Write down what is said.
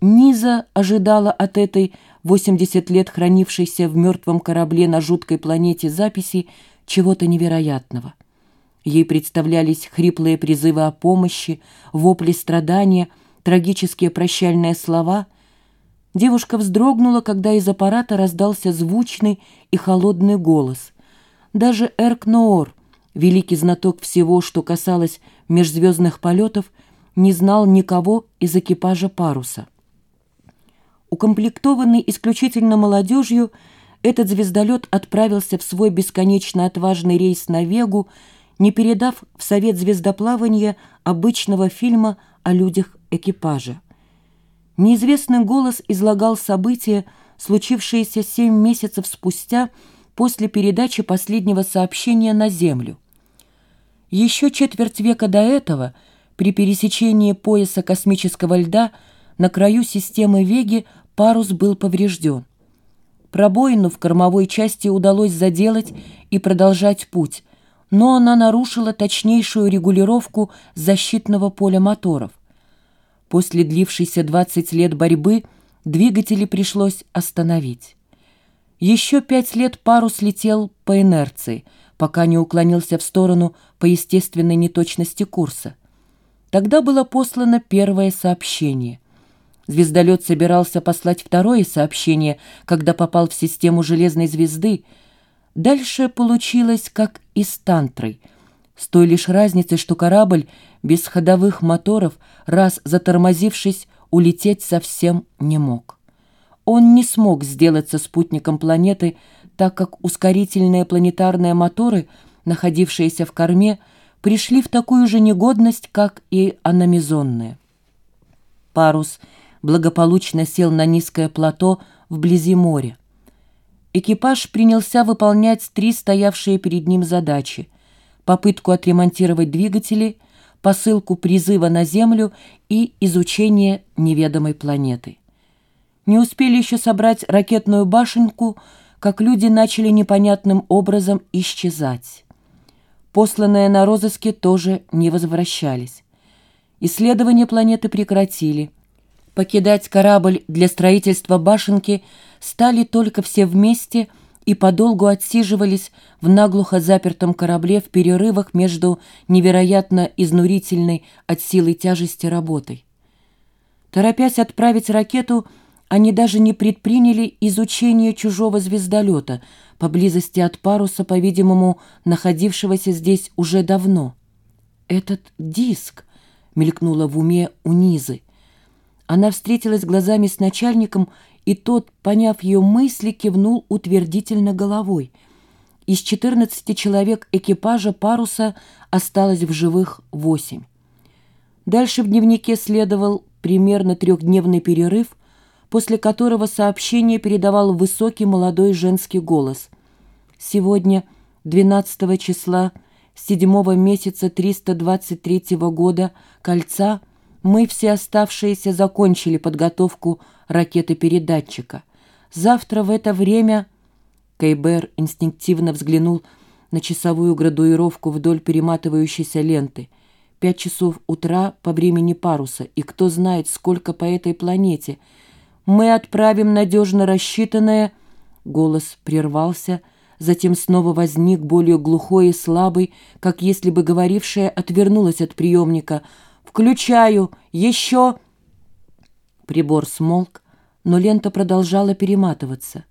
Низа ожидала от этой 80 лет хранившейся в мертвом корабле на жуткой планете записи чего-то невероятного. Ей представлялись хриплые призывы о помощи, вопли страдания, трагические прощальные слова. Девушка вздрогнула, когда из аппарата раздался звучный и холодный голос. Даже Эрк Ноор, великий знаток всего, что касалось межзвездных полетов, не знал никого из экипажа паруса. Укомплектованный исключительно молодежью, этот звездолет отправился в свой бесконечно отважный рейс на Вегу, не передав в Совет звездоплавания обычного фильма о людях экипажа. Неизвестный голос излагал события, случившиеся семь месяцев спустя после передачи последнего сообщения на Землю. Еще четверть века до этого, при пересечении пояса космического льда, на краю системы Веги парус был поврежден. Пробоину в кормовой части удалось заделать и продолжать путь, но она нарушила точнейшую регулировку защитного поля моторов. После длившейся 20 лет борьбы двигатели пришлось остановить. Еще пять лет парус летел по инерции, пока не уклонился в сторону по естественной неточности курса. Тогда было послано первое сообщение — Звездолет собирался послать второе сообщение, когда попал в систему железной звезды. Дальше получилось, как и с Тантрой. С той лишь разницей, что корабль без ходовых моторов, раз затормозившись, улететь совсем не мог. Он не смог сделаться спутником планеты, так как ускорительные планетарные моторы, находившиеся в корме, пришли в такую же негодность, как и аномизонные. Парус — благополучно сел на низкое плато вблизи моря. Экипаж принялся выполнять три стоявшие перед ним задачи – попытку отремонтировать двигатели, посылку призыва на Землю и изучение неведомой планеты. Не успели еще собрать ракетную башенку, как люди начали непонятным образом исчезать. Посланные на розыске тоже не возвращались. Исследования планеты прекратили – Покидать корабль для строительства башенки стали только все вместе и подолгу отсиживались в наглухо запертом корабле в перерывах между невероятно изнурительной от силы тяжести работой. Торопясь отправить ракету, они даже не предприняли изучение чужого звездолета, поблизости от паруса, по-видимому, находившегося здесь уже давно. «Этот диск!» — мелькнуло в уме у Низы — она встретилась глазами с начальником, и тот, поняв ее мысли, кивнул утвердительно головой. Из 14 человек экипажа паруса осталось в живых восемь. Дальше в дневнике следовал примерно трехдневный перерыв, после которого сообщение передавал высокий молодой женский голос. Сегодня, 12 числа, 7 месяца 323 года, кольца – мы все оставшиеся закончили подготовку ракеты-передатчика. Завтра в это время... Кейбер инстинктивно взглянул на часовую градуировку вдоль перематывающейся ленты. Пять часов утра по времени паруса, и кто знает, сколько по этой планете. Мы отправим надежно рассчитанное... Голос прервался, затем снова возник более глухой и слабый, как если бы говорившая отвернулась от приемника — «Включаю! Еще!» Прибор смолк, но лента продолжала перематываться.